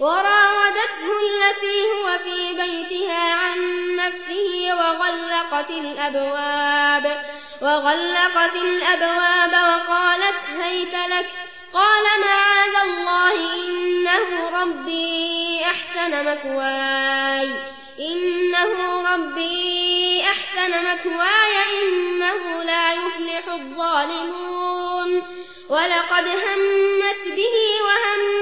وراودته التي هو في بيتها عن نفسه وغلقت الأبواب وغلقت الأبواب وقالت هيت لك قال معاذ الله إنه ربي أحسن مثواي إنه ربي أحسن مثواي إنه لا يفلح الظالمون ولقد همت به وهم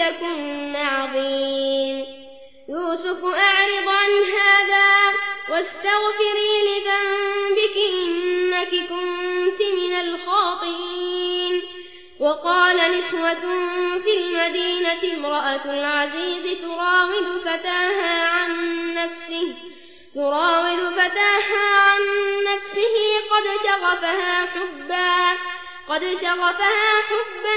كيدكن عظيم. يوسف أعرض عن هذا واستغفري لذنبك إنك كنت من الخاطئين. وقال نسوة في المدينة امرأة العزيز تراود فتاها عن نفسه تراود فتاها عن نفسه قد شغفها حبا قد شغفها حبا